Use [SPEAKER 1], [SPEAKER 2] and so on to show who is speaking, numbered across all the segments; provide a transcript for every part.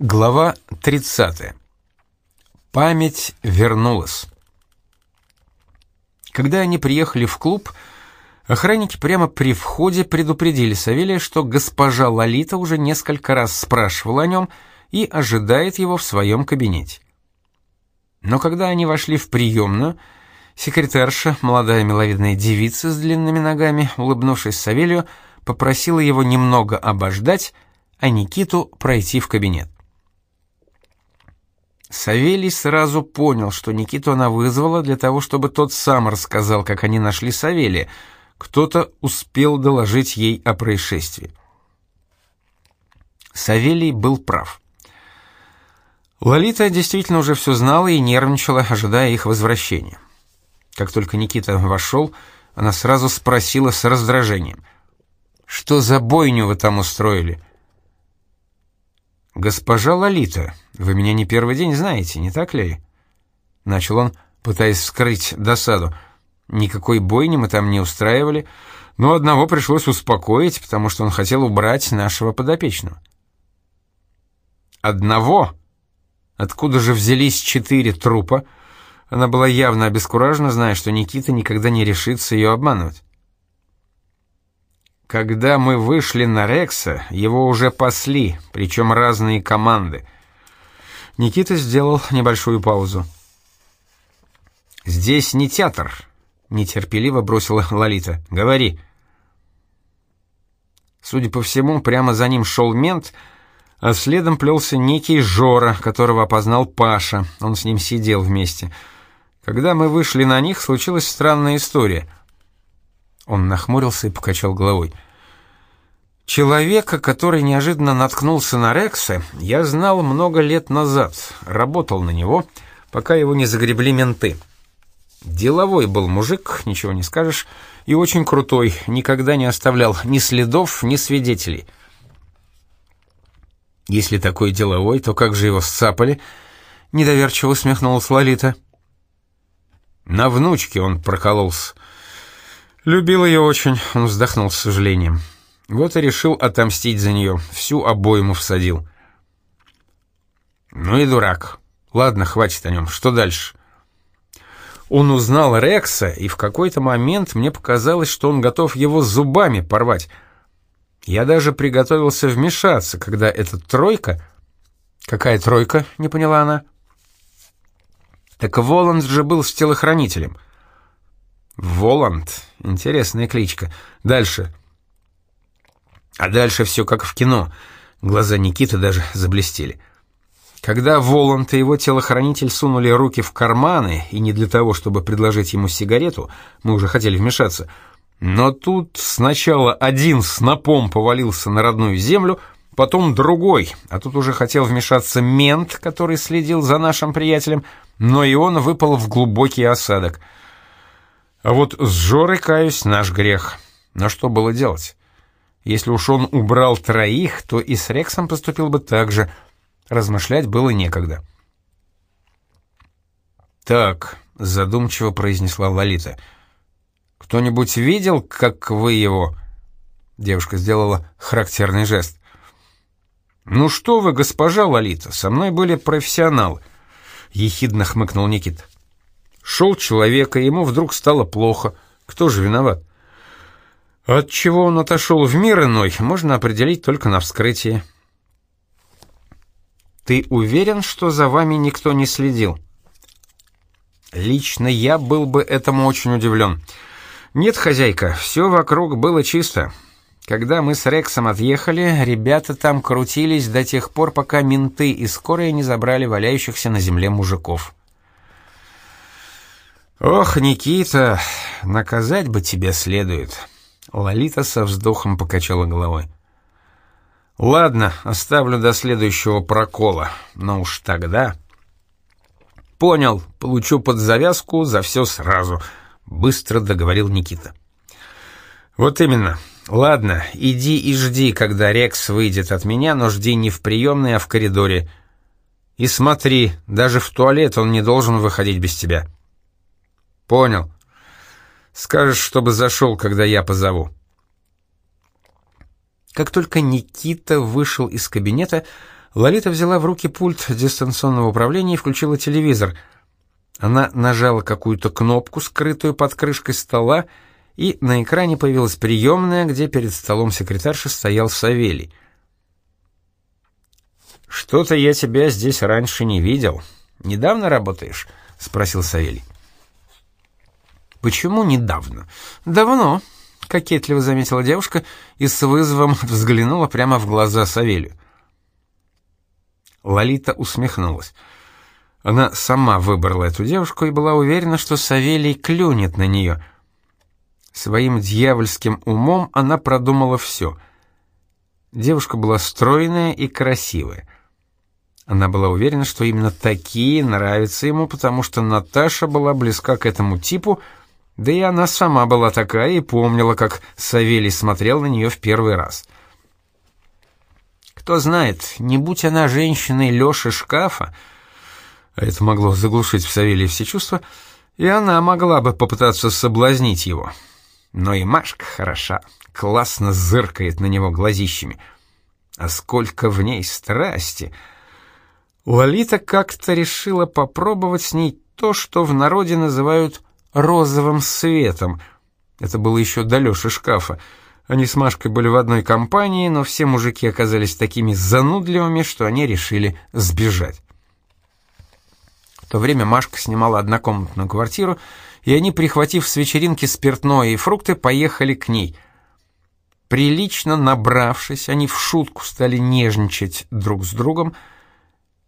[SPEAKER 1] Глава 30. Память вернулась. Когда они приехали в клуб, охранники прямо при входе предупредили Савелия, что госпожа Лолита уже несколько раз спрашивала о нем и ожидает его в своем кабинете. Но когда они вошли в приемную, секретарша, молодая миловидная девица с длинными ногами, улыбнувшись Савелию, попросила его немного обождать, а Никиту пройти в кабинет. Савелий сразу понял, что Никиту она вызвала для того, чтобы тот сам рассказал, как они нашли Савелия. Кто-то успел доложить ей о происшествии. Савелий был прав. Лолита действительно уже все знала и нервничала, ожидая их возвращения. Как только Никита вошел, она сразу спросила с раздражением. «Что за бойню вы там устроили?» «Госпожа Лолита, вы меня не первый день знаете, не так ли?» Начал он, пытаясь скрыть досаду. «Никакой бойни мы там не устраивали, но одного пришлось успокоить, потому что он хотел убрать нашего подопечного». «Одного? Откуда же взялись четыре трупа?» Она была явно обескуражена, зная, что Никита никогда не решится ее обманывать. Когда мы вышли на Рекса, его уже пасли, причем разные команды. Никита сделал небольшую паузу. «Здесь не театр», — нетерпеливо бросила Лолита. «Говори». Судя по всему, прямо за ним шел мент, а следом плелся некий Жора, которого опознал Паша. Он с ним сидел вместе. Когда мы вышли на них, случилась странная история — он нахмурился и покачал головой. Человека, который неожиданно наткнулся на Рекса, я знал много лет назад, работал на него, пока его не загребли менты. Деловой был мужик, ничего не скажешь, и очень крутой, никогда не оставлял ни следов, ни свидетелей. Если такой деловой, то как же его сцапали? Недоверчиво усмехнулась Лолита. На внучке он прокололся. Любил ее очень, он вздохнул с сожалением. Вот и решил отомстить за нее, всю обойму всадил. Ну и дурак. Ладно, хватит о нем, что дальше? Он узнал Рекса, и в какой-то момент мне показалось, что он готов его зубами порвать. Я даже приготовился вмешаться, когда эта тройка... Какая тройка, не поняла она. Так Воланд же был с телохранителем — Воланд. Интересная кличка. Дальше. А дальше все как в кино. Глаза Никиты даже заблестели. Когда Воланд и его телохранитель сунули руки в карманы, и не для того, чтобы предложить ему сигарету, мы уже хотели вмешаться, но тут сначала один снопом повалился на родную землю, потом другой, а тут уже хотел вмешаться мент, который следил за нашим приятелем, но и он выпал в глубокий осадок — а вот с Жорой, каюсь, наш грех. Но что было делать? Если уж он убрал троих, то и с Рексом поступил бы так же. Размышлять было некогда. «Так», — задумчиво произнесла Лолита. «Кто-нибудь видел, как вы его...» Девушка сделала характерный жест. «Ну что вы, госпожа Лолита, со мной были профессионалы», — ехидно хмыкнул Никита. Шел человек, и ему вдруг стало плохо. Кто же виноват? От чего он отошел в мир иной, можно определить только на вскрытии. Ты уверен, что за вами никто не следил? Лично я был бы этому очень удивлен. Нет, хозяйка, все вокруг было чисто. Когда мы с Рексом отъехали, ребята там крутились до тех пор, пока менты и скорые не забрали валяющихся на земле мужиков. «Ох, Никита, наказать бы тебе следует!» Лолита со вздохом покачала головой. «Ладно, оставлю до следующего прокола, но уж тогда...» «Понял, получу под завязку за все сразу», — быстро договорил Никита. «Вот именно. Ладно, иди и жди, когда Рекс выйдет от меня, но жди не в приемной, а в коридоре. И смотри, даже в туалет он не должен выходить без тебя». «Понял. Скажешь, чтобы зашел, когда я позову». Как только Никита вышел из кабинета, Лолита взяла в руки пульт дистанционного управления и включила телевизор. Она нажала какую-то кнопку, скрытую под крышкой стола, и на экране появилась приемная, где перед столом секретарши стоял Савелий. «Что-то я тебя здесь раньше не видел. Недавно работаешь?» — спросил Савелий. «Почему недавно?» «Давно», — кокетливо заметила девушка и с вызовом взглянула прямо в глаза Савелию. Лолита усмехнулась. Она сама выбрала эту девушку и была уверена, что Савелий клюнет на нее. Своим дьявольским умом она продумала все. Девушка была стройная и красивая. Она была уверена, что именно такие нравятся ему, потому что Наташа была близка к этому типу, да и она сама была такая и помнила, как Савелий смотрел на нее в первый раз. Кто знает, не будь она женщиной Лёши шкафа, а это могло заглушить в Савелии все чувства, и она могла бы попытаться соблазнить его. Но и Машка хороша, классно зыркает на него глазищами. А сколько в ней страсти! Лолита как-то решила попробовать с ней то, что в народе называют «розовым светом». Это было еще до Лёши шкафа — они с Машкой были в одной компании, но все мужики оказались такими занудливыми, что они решили сбежать. В то время Машка снимала однокомнатную квартиру, и они, прихватив с вечеринки спиртное и фрукты, поехали к ней. Прилично набравшись, они в шутку стали нежничать друг с другом,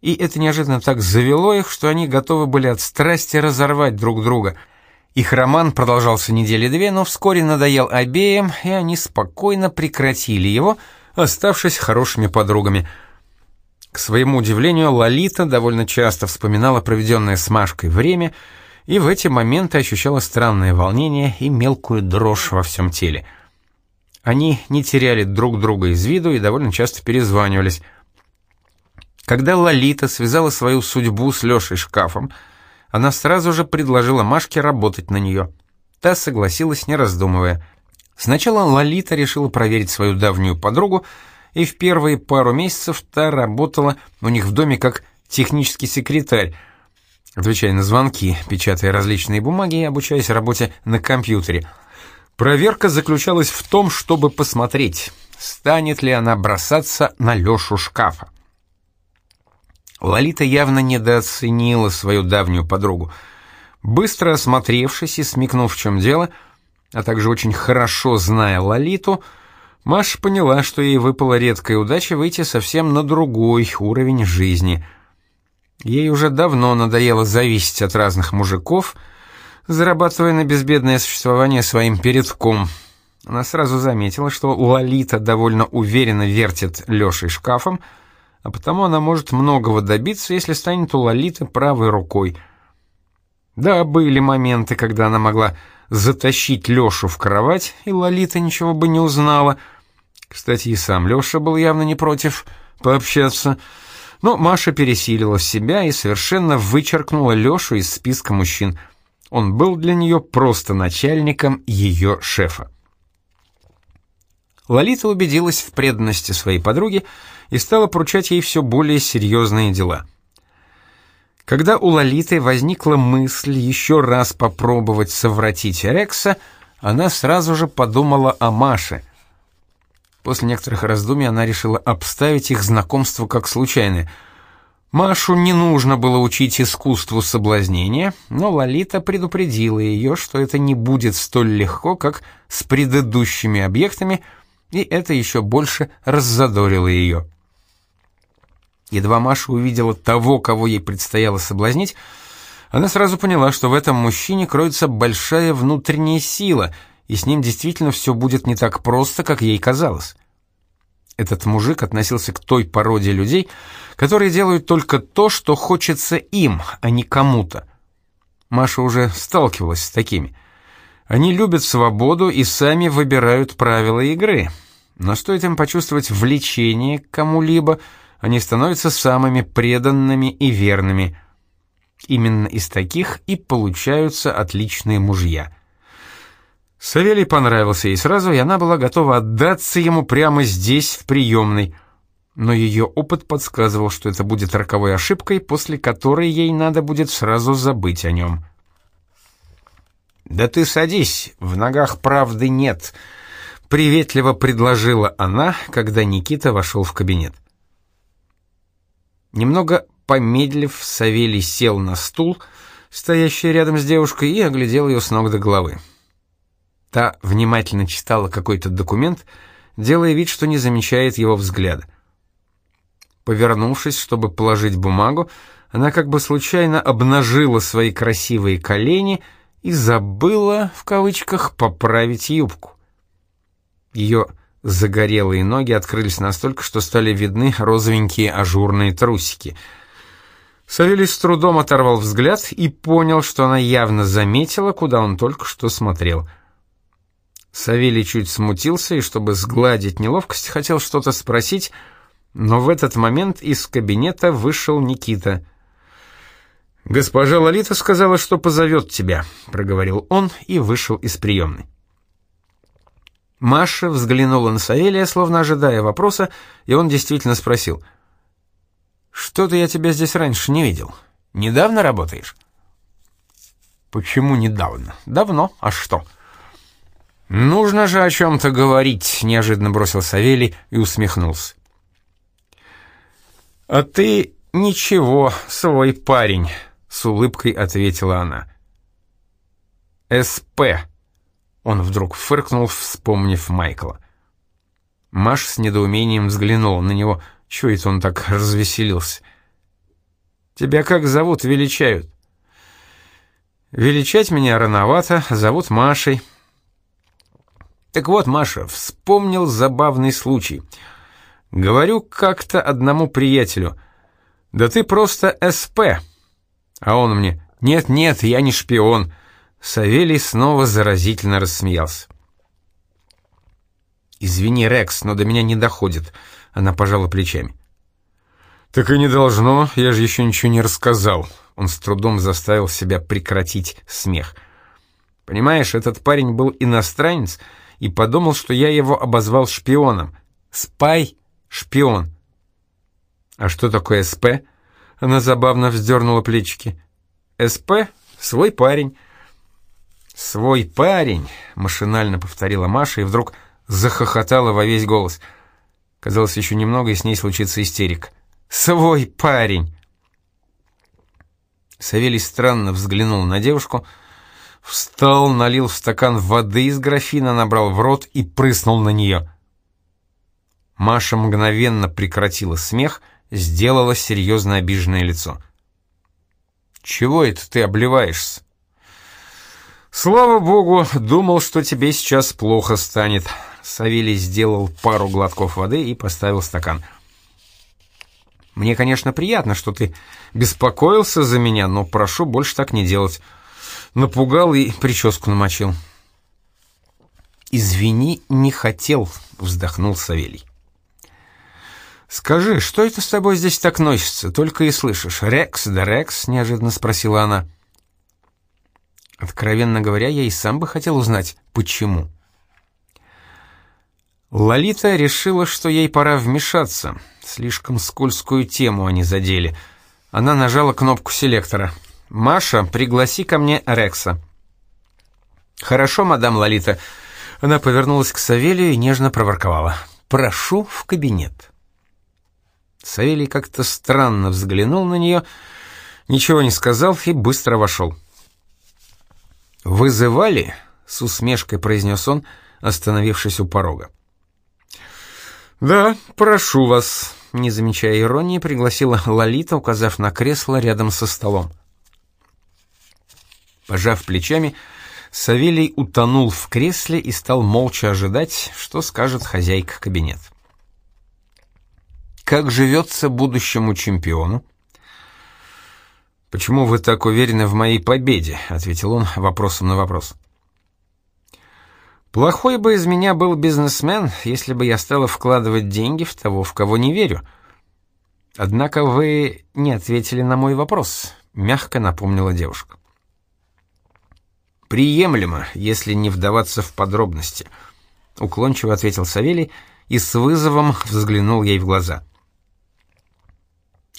[SPEAKER 1] и это неожиданно так завело их, что они готовы были от страсти разорвать друг друга — их роман продолжался недели две, но вскоре надоел обеим, и они спокойно прекратили его, оставшись хорошими подругами. К своему удивлению, Лолита довольно часто вспоминала проведенное с Машкой время, и в эти моменты ощущала странное волнение и мелкую дрожь во всем теле. Они не теряли друг друга из виду и довольно часто перезванивались. Когда Лолита связала свою судьбу с Лешей Шкафом, она сразу же предложила Машке работать на нее. Та согласилась, не раздумывая. Сначала Лолита решила проверить свою давнюю подругу, и в первые пару месяцев та работала у них в доме как технический секретарь, отвечая на звонки, печатая различные бумаги и обучаясь работе на компьютере. Проверка заключалась в том, чтобы посмотреть, станет ли она бросаться на Лешу шкафа. Лолита явно недооценила свою давнюю подругу. Быстро осмотревшись и смекнув, в чем дело, а также очень хорошо зная Лолиту, Маша поняла, что ей выпала редкая удача выйти совсем на другой уровень жизни. Ей уже давно надоело зависеть от разных мужиков, зарабатывая на безбедное существование своим передком. Она сразу заметила, что Лолита довольно уверенно вертит Лешей шкафом, а потому она может многого добиться, если станет у Лолиты правой рукой. Да, были моменты, когда она могла затащить Лёшу в кровать, и Лолита ничего бы не узнала. Кстати, и сам Лёша был явно не против пообщаться. Но Маша пересилила себя и совершенно вычеркнула Лёшу из списка мужчин. Он был для неё просто начальником её шефа. Лолита убедилась в преданности своей подруги и стала поручать ей все более серьезные дела. Когда у Лолиты возникла мысль еще раз попробовать совратить Рекса, она сразу же подумала о Маше. После некоторых раздумий она решила обставить их знакомство как случайное. Машу не нужно было учить искусству соблазнения, но Лолита предупредила ее, что это не будет столь легко, как с предыдущими объектами — и это еще больше раззадорило ее. Едва Маша увидела того, кого ей предстояло соблазнить, она сразу поняла, что в этом мужчине кроется большая внутренняя сила, и с ним действительно все будет не так просто, как ей казалось. Этот мужик относился к той породе людей, которые делают только то, что хочется им, а не кому-то. Маша уже сталкивалась с такими. Они любят свободу и сами выбирают правила игры. Но стоит им почувствовать влечение к кому-либо, они становятся самыми преданными и верными. Именно из таких и получаются отличные мужья. Савелий понравился ей сразу, и она была готова отдаться ему прямо здесь, в приемной. но ее опыт подсказывал, что это будет роковой ошибкой, после которой ей надо будет сразу забыть о нем. «Да ты садись, в ногах правды нет», — приветливо предложила она, когда Никита вошел в кабинет. Немного помедлив, Савелий сел на стул, стоящий рядом с девушкой, и оглядел ее с ног до головы. Та внимательно читала какой-то документ, делая вид, что не замечает его взгляда. Повернувшись, чтобы положить бумагу, она как бы случайно обнажила свои красивые колени и забыла, в кавычках, поправить юбку. Ее загорелые ноги открылись настолько, что стали видны розовенькие ажурные трусики. Савелий с трудом оторвал взгляд и понял, что она явно заметила, куда он только что смотрел — Савелий чуть смутился и, чтобы сгладить неловкость, хотел что-то спросить, но в этот момент из кабинета вышел Никита. «Госпожа Лолита сказала, что позовет тебя», — проговорил он и вышел из приемной. Маша взглянула на Савелия, словно ожидая вопроса, и он действительно спросил. «Что-то я тебя здесь раньше не видел. Недавно работаешь?» «Почему недавно? Давно. А что?» «Нужно же о чем-то говорить», — неожиданно бросил Савелий и усмехнулся. «А ты ничего, свой парень», — с улыбкой ответила она. «СП», — он вдруг фыркнул, вспомнив Майкла. Маш с недоумением взглянула на него, чего это он так развеселился. «Тебя как зовут, величают?» «Величать меня рановато, зовут Машей», так вот, Маша, вспомнил забавный случай. Говорю как-то одному приятелю, «Да ты просто СП». А он мне, «Нет-нет, я не шпион». Савелий снова заразительно рассмеялся. «Извини, Рекс, но до меня не доходит», — она пожала плечами. «Так и не должно, я же еще ничего не рассказал». Он с трудом заставил себя прекратить смех. «Понимаешь, этот парень был иностранец, — и подумал, что я его обозвал шпионом. Спай — шпион. А что такое СП? Она забавно вздернула плечики. СП — свой парень. «Свой парень», — машинально повторила Маша и вдруг захохотала во весь голос. Казалось, еще немного, и с ней случится истерик. «Свой парень!» Савелий странно взглянул на девушку — Встал, налил в стакан воды из графина, набрал в рот и прыснул на нее. Маша мгновенно прекратила смех, сделала серьезно обиженное лицо. «Чего это ты обливаешься?» «Слава богу, думал, что тебе сейчас плохо станет». Савелий сделал пару глотков воды и поставил стакан. «Мне, конечно, приятно, что ты беспокоился за меня, но прошу больше так не делать напугал и прическу намочил. «Извини, не хотел», — вздохнул Савелий. «Скажи, что это с тобой здесь так носится? Только и слышишь. Рекс да Рекс?» — неожиданно спросила она. Откровенно говоря, я и сам бы хотел узнать, почему. Лолита решила, что ей пора вмешаться. Слишком скользкую тему они задели. Она нажала кнопку селектора — «Маша, пригласи ко мне Рекса». «Хорошо, мадам Лолита». Она повернулась к Савелию и нежно проворковала. «Прошу в кабинет». Савелий как-то странно взглянул на нее, ничего не сказал и быстро вошел. «Вызывали?» — с усмешкой произнес он, остановившись у порога. «Да, прошу вас», — не замечая иронии, пригласила Лолита, указав на кресло рядом со столом. Пожав плечами, Савелий утонул в кресле и стал молча ожидать, что скажет хозяйка кабинет. «Как живется будущему чемпиону?» «Почему вы так уверены в моей победе?» — ответил он вопросом на вопрос. «Плохой бы из меня был бизнесмен, если бы я стала вкладывать деньги в того, в кого не верю. Однако вы не ответили на мой вопрос», — мягко напомнила девушка. «Приемлемо, если не вдаваться в подробности», — уклончиво ответил Савелий и с вызовом взглянул ей в глаза.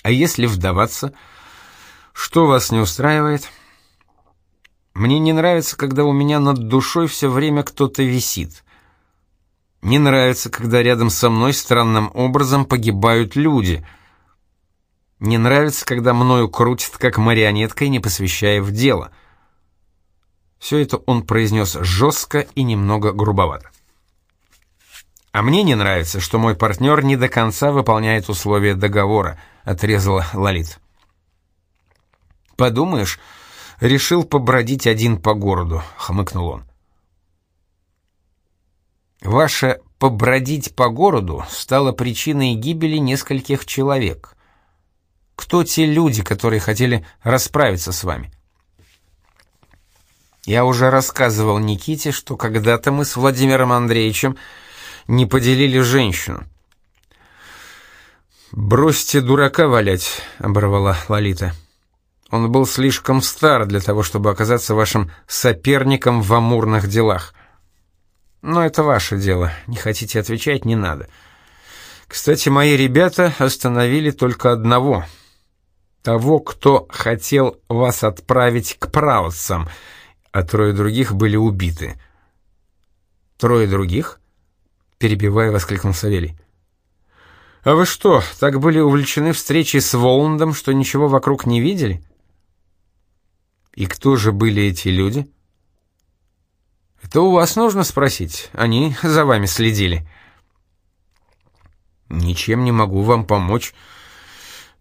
[SPEAKER 1] А если вдаваться, что вас не устраивает? Мне не нравится, когда у меня над душой все время кто-то висит. Не нравится, когда рядом со мной странным образом погибают люди. Не нравится, когда мною крутят как марионеткой, не посвящая в дело. Все это он произнес жестко и немного грубовато. А мне не нравится, что мой партнер не до конца выполняет условия договора, отрезала Лолит. Подумаешь, решил побродить один по городу, хмыкнул он. Ваше побродить по городу стало причиной гибели нескольких человек. Кто те люди, которые хотели расправиться с вами? Я уже рассказывал Никите, что когда-то мы с Владимиром Андреевичем не поделили женщину. «Бросьте дурака валять», — оборвала Лолита. «Он был слишком стар для того, чтобы оказаться вашим соперником в амурных делах. Но это ваше дело, не хотите отвечать, не надо. Кстати, мои ребята остановили только одного. Того, кто хотел вас отправить к праутцам, а трое других были убиты. Трое других? Перебивая, воскликнул Савелий. «А вы что, так были увлечены встречей с Воландом, что ничего вокруг не видели?» «И кто же были эти люди?» Это у вас нужно спросить. Они за вами следили. Ничем не могу вам помочь.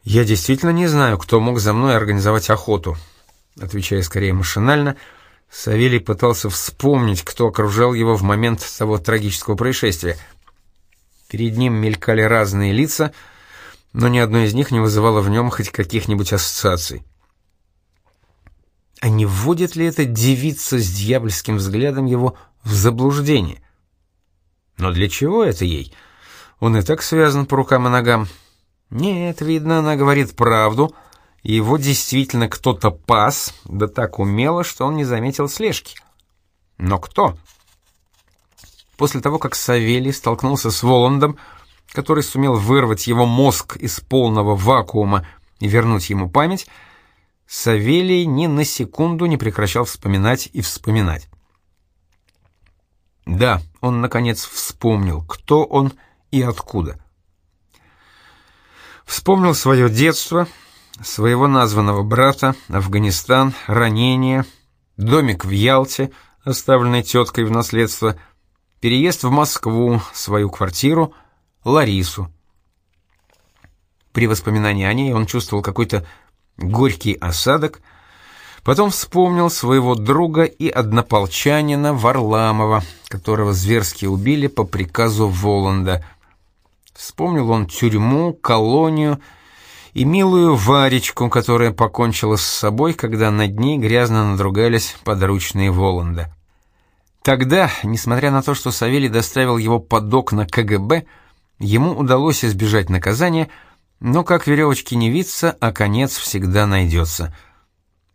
[SPEAKER 1] Я действительно не знаю, кто мог за мной организовать охоту. Отвечая скорее машинально, Савелий пытался вспомнить, кто окружал его в момент того трагического происшествия. Перед ним мелькали разные лица, но ни одно из них не вызывало в нем хоть каких-нибудь ассоциаций. А не вводит ли эта девица с дьявольским взглядом его в заблуждение? Но для чего это ей? Он и так связан по рукам и ногам. Нет, видно, она говорит правду, и его действительно кто-то пас, да так умело, что он не заметил слежки. Но кто? После того, как Савелий столкнулся с Воландом, который сумел вырвать его мозг из полного вакуума и вернуть ему память, Савелий ни на секунду не прекращал вспоминать и вспоминать. Да, он наконец вспомнил, кто он и откуда. Вспомнил свое детство, своего названного брата, Афганистан, ранение, домик в Ялте, оставленный теткой в наследство, переезд в Москву, свою квартиру, Ларису. При воспоминании о ней он чувствовал какой-то горький осадок, потом вспомнил своего друга и однополчанина Варламова, которого зверски убили по приказу Воланда. Вспомнил он тюрьму, колонию и милую Варечку, которая покончила с собой, когда над ней грязно надругались подручные Воланда. Тогда, несмотря на то, что Савелий доставил его под окна КГБ, ему удалось избежать наказания — но как веревочки не виться, а конец всегда найдется.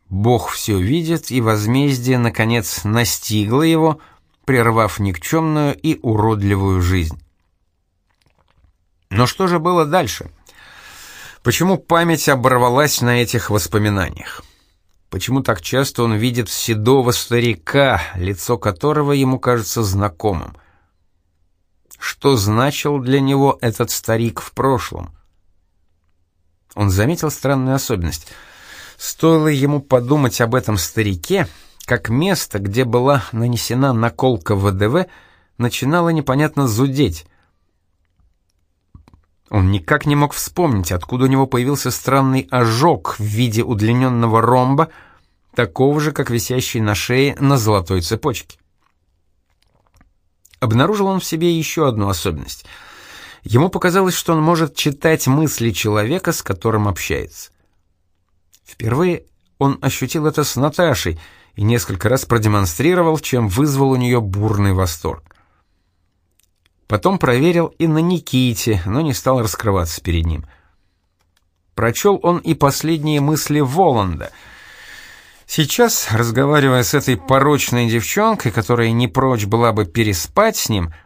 [SPEAKER 1] Бог все видит, и возмездие, наконец, настигло его, прервав никчемную и уродливую жизнь. Но что же было дальше? Почему память оборвалась на этих воспоминаниях? Почему так часто он видит седого старика, лицо которого ему кажется знакомым? Что значил для него этот старик в прошлом? Он заметил странную особенность. Стоило ему подумать об этом старике, как место, где была нанесена наколка ВДВ, начинало непонятно зудеть. Он никак не мог вспомнить, откуда у него появился странный ожог в виде удлиненного ромба, такого же, как висящий на шее на золотой цепочке. Обнаружил он в себе еще одну особенность — Ему показалось, что он может читать мысли человека, с которым общается. Впервые он ощутил это с Наташей и несколько раз продемонстрировал, чем вызвал у нее бурный восторг. Потом проверил и на Никите, но не стал раскрываться перед ним. Прочел он и последние мысли Воланда. Сейчас, разговаривая с этой порочной девчонкой, которая не прочь была бы переспать с ним, —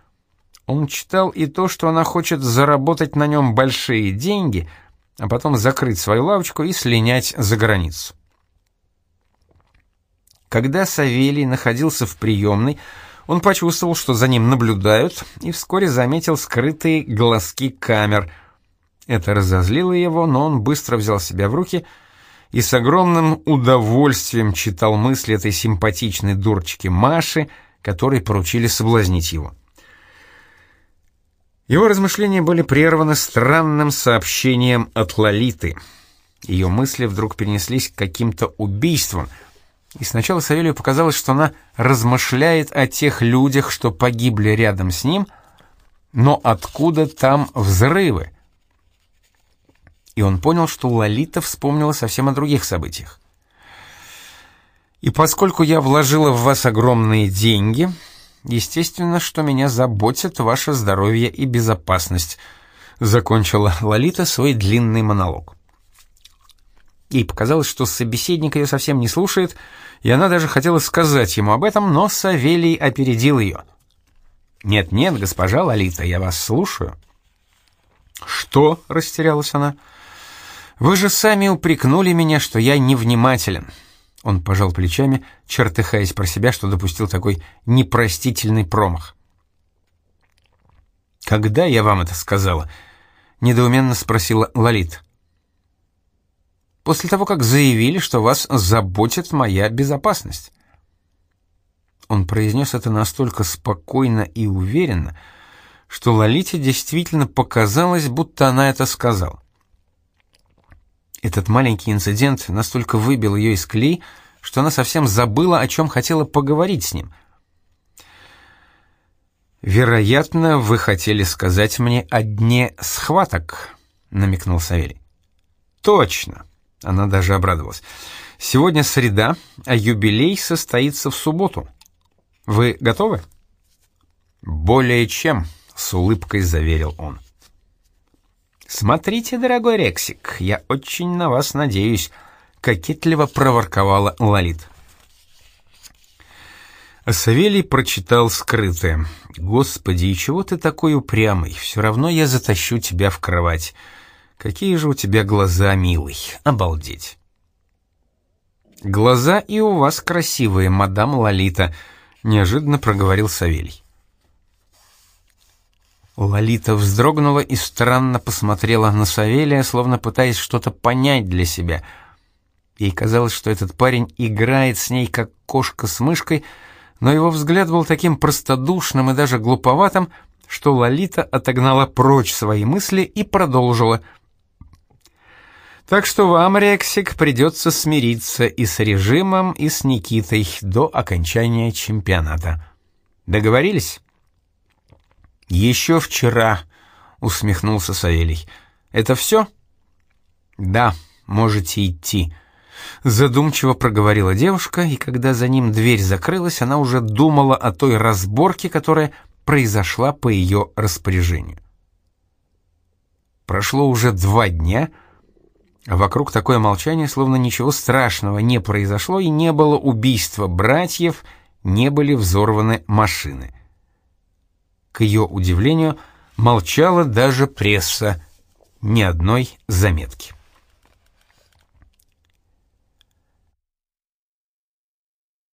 [SPEAKER 1] он читал и то, что она хочет заработать на нем большие деньги, а потом закрыть свою лавочку и слинять за границу. Когда Савелий находился в приемной, он почувствовал, что за ним наблюдают, и вскоре заметил скрытые глазки камер. Это разозлило его, но он быстро взял себя в руки и с огромным удовольствием читал мысли этой симпатичной дурочки Маши, которой поручили соблазнить его. Его размышления были прерваны странным сообщением от Лолиты. Ее мысли вдруг перенеслись к каким-то убийствам, и сначала Савелию показалось, что она размышляет о тех людях, что погибли рядом с ним, но откуда там взрывы? И он понял, что Лолита вспомнила совсем о других событиях. «И поскольку я вложила в вас огромные деньги, Естественно, что меня заботит ваше здоровье и безопасность», — закончила Лолита свой длинный монолог. Ей показалось, что собеседник ее совсем не слушает, и она даже хотела сказать ему об этом, но Савелий опередил ее. «Нет-нет, госпожа Лолита, я вас слушаю». «Что?» — растерялась она. «Вы же сами упрекнули меня, что я невнимателен. Он пожал плечами, чертыхаясь про себя, что допустил такой непростительный промах. «Когда я вам это сказала?» — недоуменно спросила Лолит. «После того, как заявили, что вас заботит моя безопасность». Он произнес это настолько спокойно и уверенно, что Лолите действительно показалось, будто она это сказала. Этот маленький инцидент настолько выбил ее из колеи, что она совсем забыла, о чем хотела поговорить с ним. «Вероятно, вы хотели сказать мне о дне схваток», — намекнул Савелий. «Точно», — она даже обрадовалась. «Сегодня среда, а юбилей состоится в субботу. Вы готовы?» «Более чем», — с улыбкой заверил он. «Смотрите, дорогой Рексик, я очень на вас надеюсь», — кокетливо проворковала Лолит. Савелий прочитал скрытое. «Господи, и чего ты такой упрямый? Все равно я затащу тебя в кровать. Какие же у тебя глаза, милый! Обалдеть!» «Глаза и у вас красивые, мадам Лолита», — неожиданно проговорил Савелий. Лолита вздрогнула и странно посмотрела на Савелия, словно пытаясь что-то понять для себя. Ей казалось, что этот парень играет с ней, как кошка с мышкой, но его взгляд был таким простодушным и даже глуповатым, что Лолита отогнала прочь свои мысли и продолжила. «Так что вам, Рексик, придется смириться и с режимом, и с Никитой до окончания чемпионата. Договорились?» «Еще вчера», — усмехнулся Савелий. «Это все?» «Да, можете идти», — задумчиво проговорила девушка, и когда за ним дверь закрылась, она уже думала о той разборке, которая произошла по ее распоряжению. Прошло уже два дня, а вокруг такое молчание, словно ничего страшного не произошло, и не было убийства братьев, не были взорваны машины. К ее удивлению, молчала даже пресса, ни одной заметки.